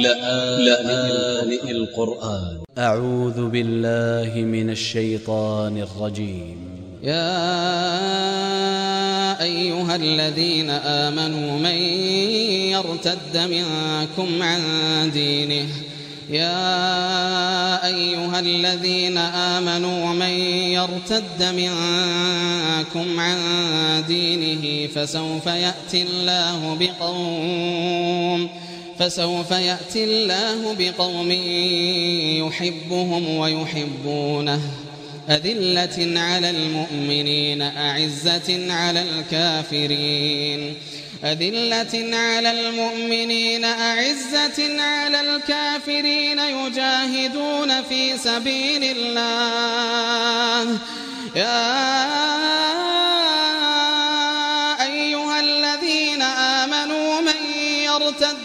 لآن القرآن أ ع و ذ ب ا ل ل ه من ا ل ش ي ط ا ن ا ل ج ي م يا أيها الذين آمنوا من يرتد منكم عن دينه يا أيها الذين آمنوا من يرتد منكم عن دينه فسوف يأتي الله بقوم فسوف يأتي الله بقوم يحبهم ويحبونه. أذلة على المؤمنين أعزة على الكافرين. أذلة على المؤمنين أعزة على الكافرين. يجاهدون في سبيل الله. يا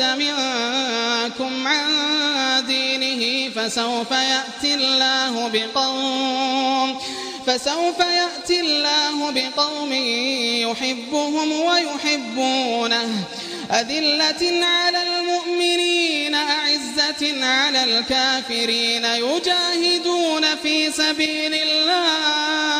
ارتد منكم عن دينه فسوف يأتي الله بقوم فسوف يأتي الله بقوم يحبهم ويحبونه. أذلة على المؤمنين أعزة على الكافرين يجاهدون في سبيل الله.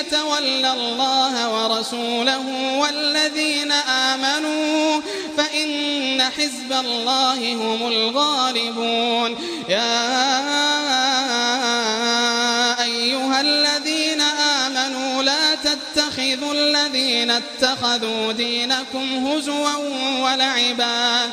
يتولى الله ورسوله والذين آمنوا فإن حزب الله هم الغالبون. يا أيها الذين آمنوا لا تتخذوا الذين اتخذوا دينكم هزوا ولعبا.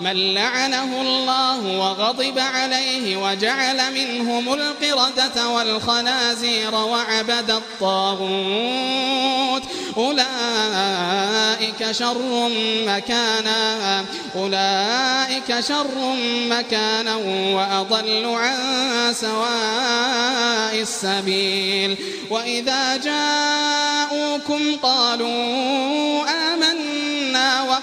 من لعنه الله وغضب عليه وجعل منهم القردة والخنازير وعبد الطاغوت. أولئك شر مكانا أولئك شر مكانا وأضل عن سواء السبيل. وإذا جاءوكم قالوا آمنا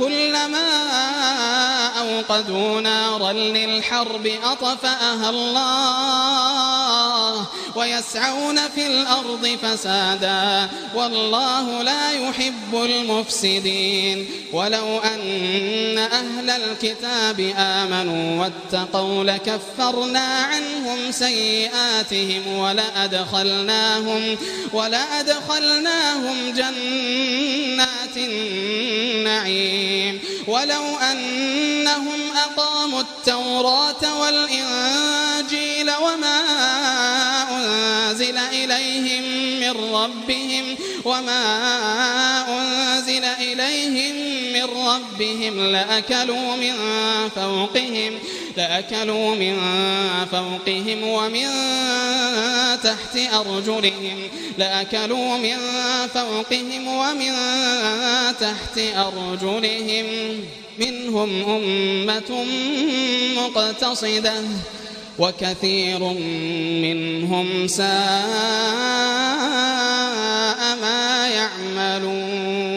كلما أوقدوا نارا للحرب أطفأها الله ويسعون في الأرض فسادا والله لا يحب المفسدين. ولو أن أهل الكتاب آمنوا واتقوا لكفرنا عنهم سيئاتهم ولأدخلناهم, ولأدخلناهم النعيم. ولو أنهم أقاموا التوراة والإنجيل وما أنزل إليهم من ربهم وما أنزل إليهم من ربهم لأكلوا من فوقهم لأكلوا من فوقهم ومن تحت أرجلهم لأكلوا من فوقهم ومن تحت أرجلهم. منهم أمة مقتصدة وكثير منهم ساء ما يعملون.